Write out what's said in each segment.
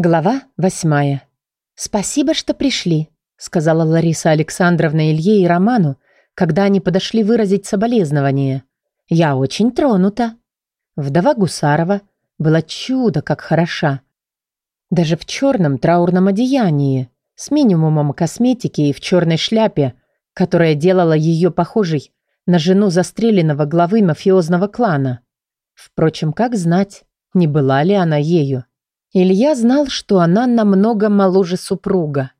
Глава восьмая. «Спасибо, что пришли», — сказала Лариса Александровна Илье и Роману, когда они подошли выразить соболезнование. «Я очень тронута». Вдова Гусарова была чудо как хороша. Даже в черном траурном одеянии, с минимумом косметики и в черной шляпе, которая делала ее похожей на жену застреленного главы мафиозного клана. Впрочем, как знать, не была ли она ею. Илья знал, что она намного моложе супруга.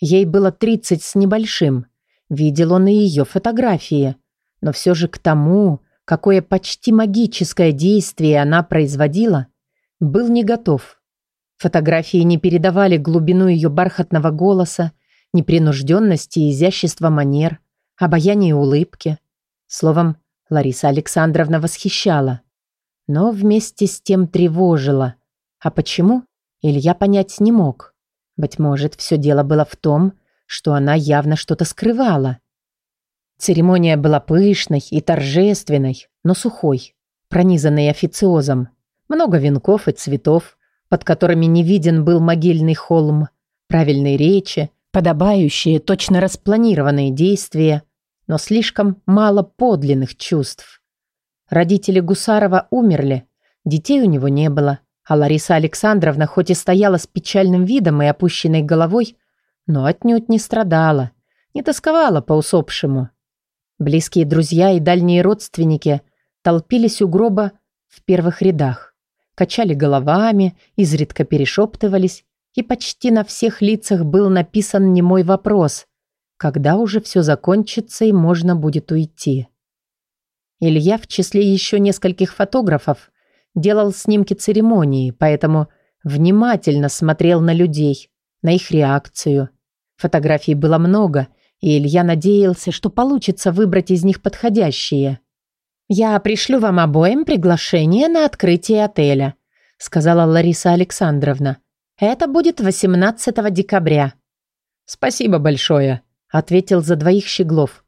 Ей было 30 с небольшим. Видел он и ее фотографии. Но все же к тому, какое почти магическое действие она производила, был не готов. Фотографии не передавали глубину ее бархатного голоса, непринужденности и изящества манер, обаяния и улыбки. Словом, Лариса Александровна восхищала. Но вместе с тем тревожила – а почему? Илья понять не мог. Быть может, все дело было в том, что она явно что-то скрывала. Церемония была пышной и торжественной, но сухой, пронизанной официозом. Много венков и цветов, под которыми не виден был могильный холм, правильные речи, подобающие, точно распланированные действия, но слишком мало подлинных чувств. Родители Гусарова умерли, детей у него не было, а Лариса Александровна хоть и стояла с печальным видом и опущенной головой, но отнюдь не страдала, не тосковала по усопшему. Близкие друзья и дальние родственники толпились у гроба в первых рядах, качали головами, изредка перешептывались, и почти на всех лицах был написан немой вопрос, когда уже все закончится и можно будет уйти. Илья в числе еще нескольких фотографов делал снимки церемонии, поэтому внимательно смотрел на людей, на их реакцию. Фотографий было много, и Илья надеялся, что получится выбрать из них подходящие. «Я пришлю вам обоим приглашение на открытие отеля», сказала Лариса Александровна. «Это будет 18 декабря». «Спасибо большое», ответил за двоих Щеглов.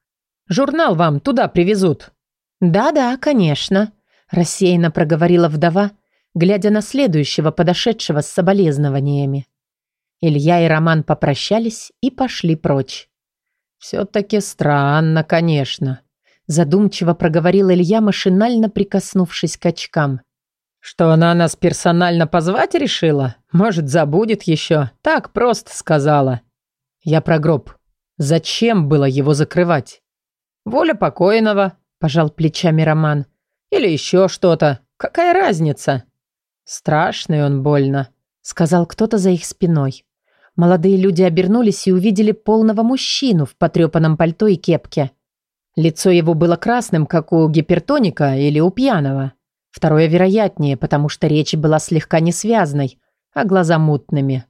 «Журнал вам туда привезут». «Да-да, конечно», рассеянно проговорила вдова, глядя на следующего подошедшего с соболезнованиями. Илья и Роман попрощались и пошли прочь. «Все-таки странно, конечно», – задумчиво проговорил Илья, машинально прикоснувшись к очкам. «Что она нас персонально позвать решила? Может, забудет еще? Так просто сказала». «Я про гроб. Зачем было его закрывать?» «Воля покойного», – пожал плечами Роман. Или еще что-то. Какая разница?» «Страшный он больно», — сказал кто-то за их спиной. Молодые люди обернулись и увидели полного мужчину в потрепанном пальто и кепке. Лицо его было красным, как у гипертоника или у пьяного. Второе вероятнее, потому что речь была слегка несвязной, а глаза мутными.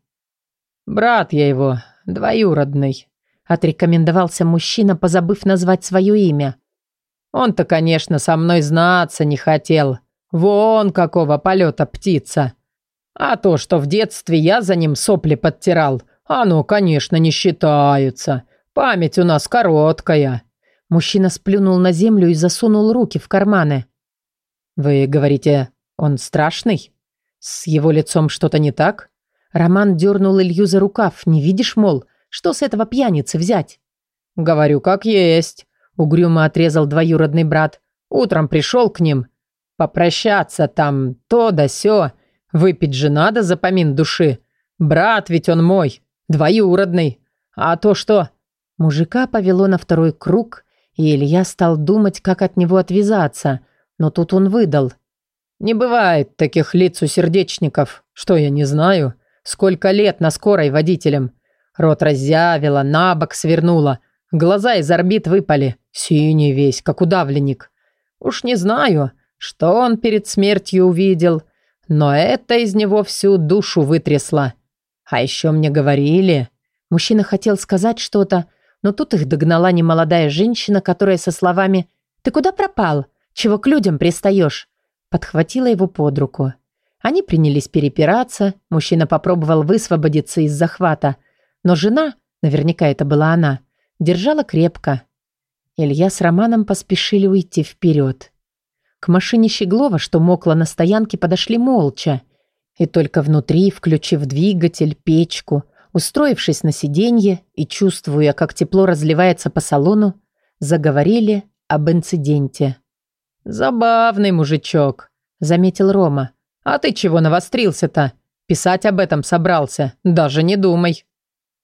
«Брат я его, двоюродный», — отрекомендовался мужчина, позабыв назвать свое имя. Он-то, конечно, со мной знаться не хотел. Вон какого полета птица. А то, что в детстве я за ним сопли подтирал, оно, конечно, не считается. Память у нас короткая». Мужчина сплюнул на землю и засунул руки в карманы. «Вы говорите, он страшный? С его лицом что-то не так?» Роман дернул Илью за рукав. «Не видишь, мол, что с этого пьяницы взять?» «Говорю, как есть. Угрюмо отрезал двоюродный брат. Утром пришел к ним. Попрощаться там, то да сё. Выпить же надо за помин души. Брат ведь он мой, двоюродный. А то что? Мужика повело на второй круг, и Илья стал думать, как от него отвязаться. Но тут он выдал. «Не бывает таких лиц у сердечников. Что я не знаю? Сколько лет на скорой водителем? Рот разъявила, на бок свернула. Глаза из орбит выпали. Синий весь, как удавленник. Уж не знаю, что он перед смертью увидел, но это из него всю душу вытрясло. А еще мне говорили... Мужчина хотел сказать что-то, но тут их догнала немолодая женщина, которая со словами «Ты куда пропал? Чего к людям пристаешь?» подхватила его под руку. Они принялись перепираться, мужчина попробовал высвободиться из захвата, но жена, наверняка это была она, держала крепко, Илья с Романом поспешили уйти вперед. К машине Щеглова, что мокла на стоянке, подошли молча. И только внутри, включив двигатель, печку, устроившись на сиденье и чувствуя, как тепло разливается по салону, заговорили об инциденте. «Забавный мужичок», — заметил Рома. «А ты чего навострился-то? Писать об этом собрался. Даже не думай».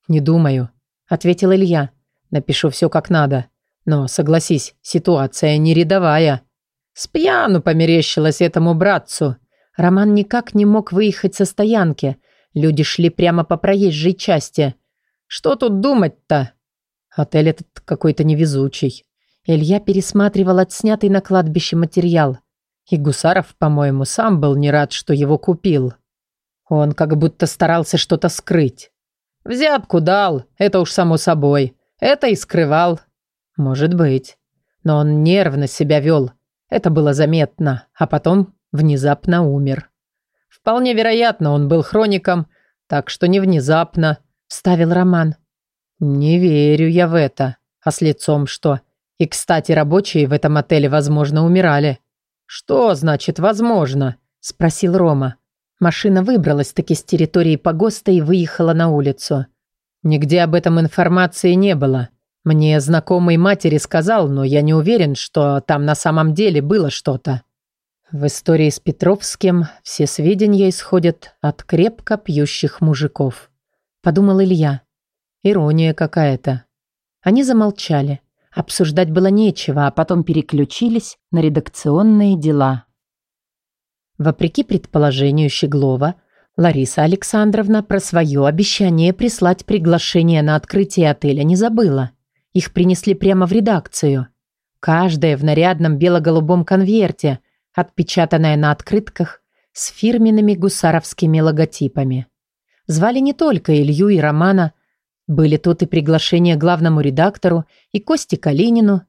«Не думаю», — ответил Илья. «Напишу все как надо. Но, согласись, ситуация не рядовая». С пьяну померещилось этому братцу. Роман никак не мог выехать со стоянки. Люди шли прямо по проезжей части. Что тут думать-то? Отель этот какой-то невезучий. Илья пересматривал отснятый на кладбище материал. И Гусаров, по-моему, сам был не рад, что его купил. Он как будто старался что-то скрыть. Взятку дал, это уж само собой. Это и скрывал. Может быть. Но он нервно себя вел. Это было заметно. А потом внезапно умер. Вполне вероятно, он был хроником, так что не внезапно, вставил Роман. Не верю я в это. А с лицом что? И, кстати, рабочие в этом отеле, возможно, умирали. Что значит «возможно»? Спросил Рома. Машина выбралась таки с территории погоста и выехала на улицу. Нигде об этом информации не было. Мне знакомый матери сказал, но я не уверен, что там на самом деле было что-то. В истории с Петровским все сведения исходят от крепко пьющих мужиков. Подумал Илья. Ирония какая-то. Они замолчали. Обсуждать было нечего, а потом переключились на редакционные дела. Вопреки предположению Щеглова, Лариса Александровна про свое обещание прислать приглашение на открытие отеля не забыла. Их принесли прямо в редакцию. Каждая в нарядном бело-голубом конверте, отпечатанная на открытках с фирменными гусаровскими логотипами. Звали не только Илью и Романа, были тут и приглашения главному редактору и Косте Калинину.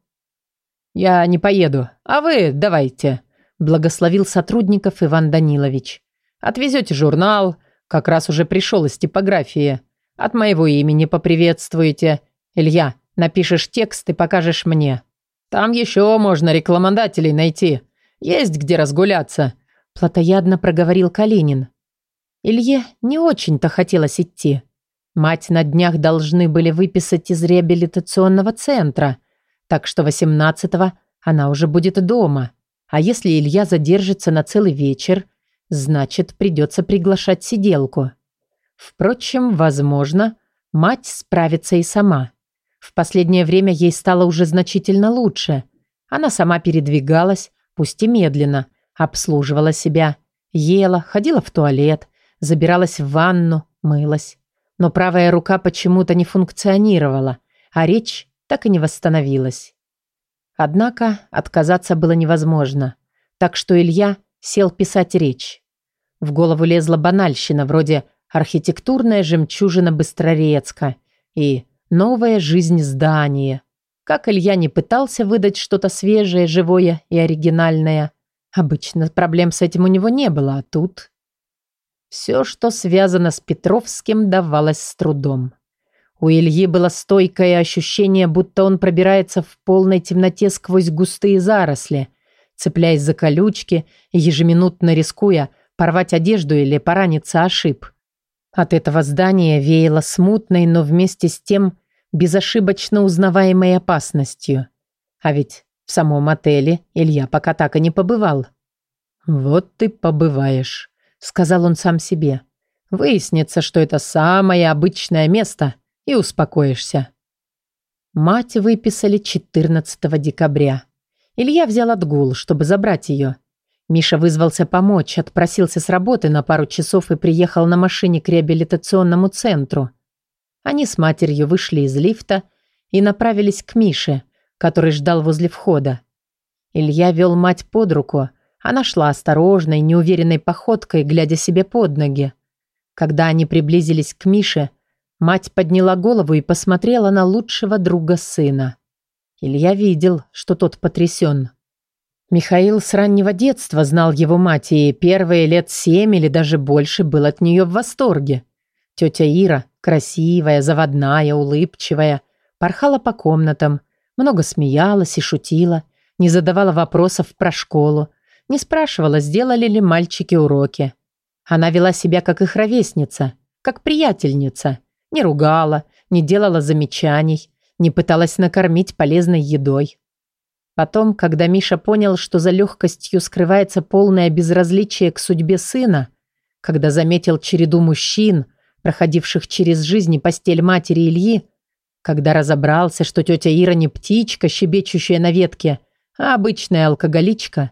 «Я не поеду, а вы давайте», – благословил сотрудников Иван Данилович. «Отвезете журнал, как раз уже пришел из типографии. От моего имени поприветствуете. Илья, напишешь текст и покажешь мне. Там еще можно рекламодателей найти. Есть где разгуляться», – плотоядно проговорил Калинин. Илье не очень-то хотелось идти. Мать на днях должны были выписать из реабилитационного центра, так что 18-го она уже будет дома. А если Илья задержится на целый вечер, значит, придется приглашать сиделку. Впрочем, возможно, мать справится и сама. В последнее время ей стало уже значительно лучше. Она сама передвигалась, пусть и медленно, обслуживала себя, ела, ходила в туалет, забиралась в ванну, мылась. Но правая рука почему-то не функционировала, а речь так и не восстановилась. Однако отказаться было невозможно, так что Илья сел писать речь. В голову лезла банальщина вроде «архитектурная жемчужина Быстрорецка» и «новая жизнь здания», как Илья не пытался выдать что-то свежее, живое и оригинальное, обычно проблем с этим у него не было, а тут... Все, что связано с Петровским, давалось с трудом. У Ильи было стойкое ощущение, будто он пробирается в полной темноте сквозь густые заросли, цепляясь за колючки ежеминутно рискуя порвать одежду или пораниться о шип. От этого здания веяло смутной, но вместе с тем безошибочно узнаваемой опасностью. А ведь в самом отеле Илья пока так и не побывал. «Вот ты побываешь», — сказал он сам себе. «Выяснится, что это самое обычное место, и успокоишься». Мать выписали 14 декабря. Илья взял отгул, чтобы забрать ее. Миша вызвался помочь, отпросился с работы на пару часов и приехал на машине к реабилитационному центру. Они с матерью вышли из лифта и направились к Мише, который ждал возле входа. Илья вел мать под руку. Она шла осторожной, неуверенной походкой, глядя себе под ноги. Когда они приблизились к Мише, мать подняла голову и посмотрела на лучшего друга сына. Илья видел, что тот потрясен. Михаил с раннего детства знал его мать и первые лет семь или даже больше был от нее в восторге. Тетя Ира, красивая, заводная, улыбчивая, порхала по комнатам, много смеялась и шутила, не задавала вопросов про школу, не спрашивала, сделали ли мальчики уроки. Она вела себя как их ровесница, как приятельница. Не ругала, не делала замечаний, не пыталась накормить полезной едой. Потом, когда Миша понял, что за легкостью скрывается полное безразличие к судьбе сына, когда заметил череду мужчин, проходивших через жизнь и постель матери Ильи, когда разобрался, что тетя Ира не птичка, щебечущая на ветке, а обычная алкоголичка,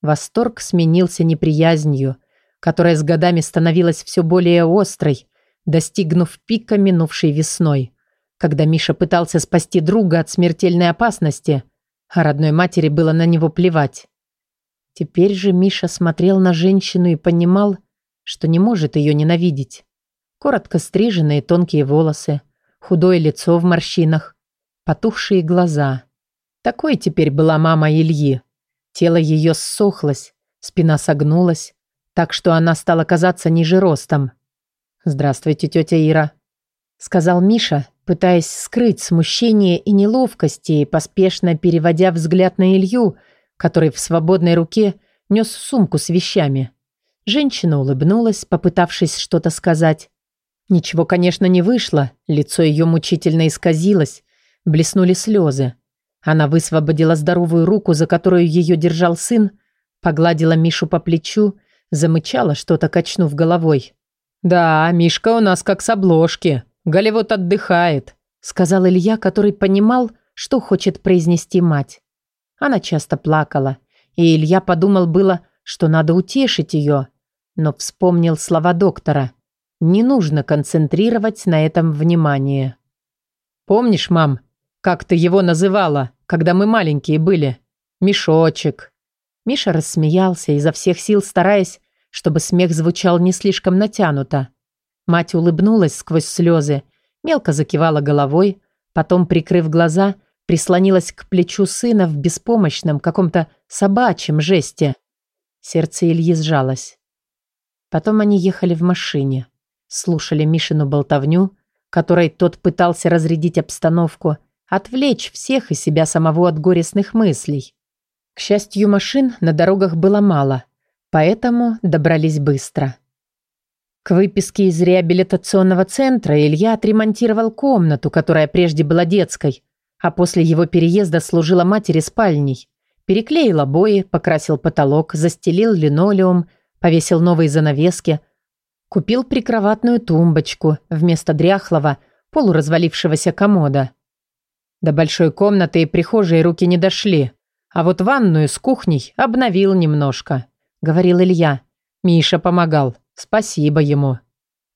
восторг сменился неприязнью, которая с годами становилась все более острой, достигнув пика минувшей весной, когда Миша пытался спасти друга от смертельной опасности, а родной матери было на него плевать. Теперь же Миша смотрел на женщину и понимал, что не может ее ненавидеть. Коротко стриженные тонкие волосы, худое лицо в морщинах, потухшие глаза. Такой теперь была мама Ильи. Тело ее ссохлось, спина согнулась, так что она стала казаться ниже ростом. «Здравствуйте, тетя Ира», — сказал Миша, пытаясь скрыть смущение и неловкости и поспешно переводя взгляд на Илью, который в свободной руке нес сумку с вещами. Женщина улыбнулась, попытавшись что-то сказать. Ничего, конечно, не вышло, лицо ее мучительно исказилось, блеснули слезы. Она высвободила здоровую руку, за которую ее держал сын, погладила Мишу по плечу, замычала что-то, качнув головой. «Да, Мишка у нас как с обложки», Голливуд отдыхает», — сказал Илья, который понимал, что хочет произнести мать. Она часто плакала, и Илья подумал было, что надо утешить ее, но вспомнил слова доктора. Не нужно концентрировать на этом внимание. «Помнишь, мам, как ты его называла, когда мы маленькие были? Мешочек». Миша рассмеялся, изо всех сил стараясь, чтобы смех звучал не слишком натянуто. Мать улыбнулась сквозь слезы, мелко закивала головой, потом, прикрыв глаза, прислонилась к плечу сына в беспомощном каком-то собачьем жесте. Сердце Ильи сжалось. Потом они ехали в машине, слушали Мишину болтовню, которой тот пытался разрядить обстановку, отвлечь всех и себя самого от горестных мыслей. К счастью, машин на дорогах было мало, поэтому добрались быстро. К выписке из реабилитационного центра Илья отремонтировал комнату, которая прежде была детской, а после его переезда служила матери спальней. Переклеил обои, покрасил потолок, застелил линолеум, повесил новые занавески, купил прикроватную тумбочку вместо дряхлого, полуразвалившегося комода. До большой комнаты и прихожей руки не дошли, а вот ванную с кухней обновил немножко, говорил Илья. Миша помогал. Спасибо ему.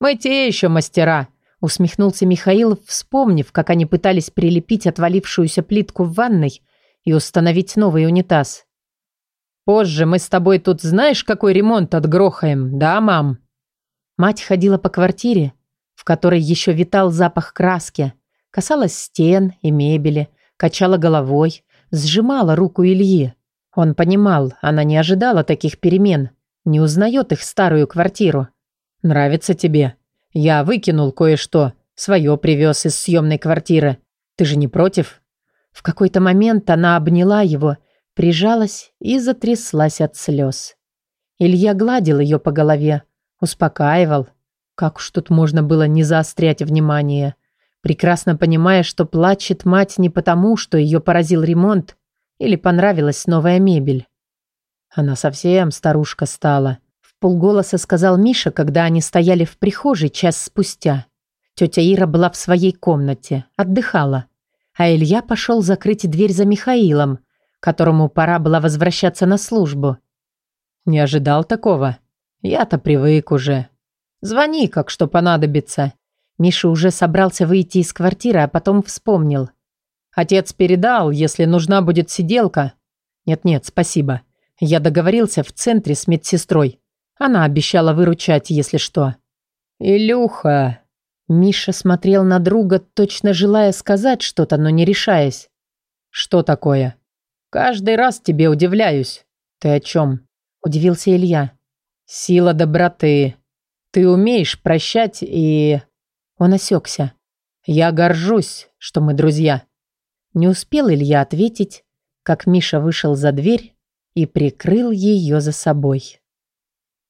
Мы те еще мастера, усмехнулся Михаил, вспомнив, как они пытались прилепить отвалившуюся плитку в ванной и установить новый унитаз. Позже мы с тобой тут знаешь, какой ремонт отгрохаем, да, мам? Мать ходила по квартире, в которой еще витал запах краски, касалась стен и мебели, качала головой, сжимала руку Ильи. Он понимал, она не ожидала таких перемен. Не узнает их старую квартиру. Нравится тебе? Я выкинул кое-что. Свое привез из съемной квартиры. Ты же не против? В какой-то момент она обняла его, прижалась и затряслась от слез. Илья гладил ее по голове, успокаивал. Как уж тут можно было не заострять внимание, прекрасно понимая, что плачет мать не потому, что ее поразил ремонт или понравилась новая мебель. Она совсем старушка стала. В полголоса сказал Миша, когда они стояли в прихожей час спустя. Тетя Ира была в своей комнате, отдыхала. А Илья пошел закрыть дверь за Михаилом, которому пора было возвращаться на службу. Не ожидал такого. Я-то привык уже. Звони, как что понадобится. Миша уже собрался выйти из квартиры, а потом вспомнил. Отец передал, если нужна будет сиделка. Нет-нет, спасибо. Я договорился в центре с медсестрой. Она обещала выручать, если что. «Илюха!» Миша смотрел на друга, точно желая сказать что-то, но не решаясь. «Что такое?» «Каждый раз тебе удивляюсь». «Ты о чем?» – удивился Илья. «Сила доброты. Ты умеешь прощать и...» Он осекся. «Я горжусь, что мы друзья». Не успел Илья ответить, как Миша вышел за дверь и прикрыл ее за собой.